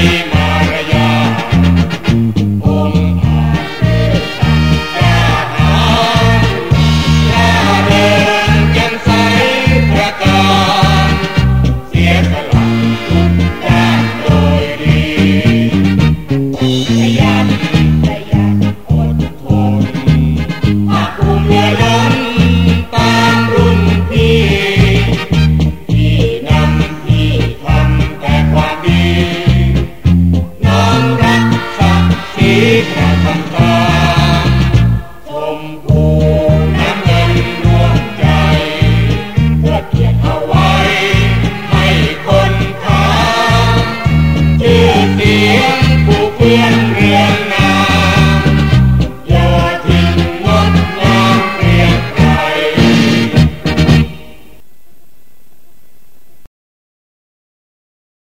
time.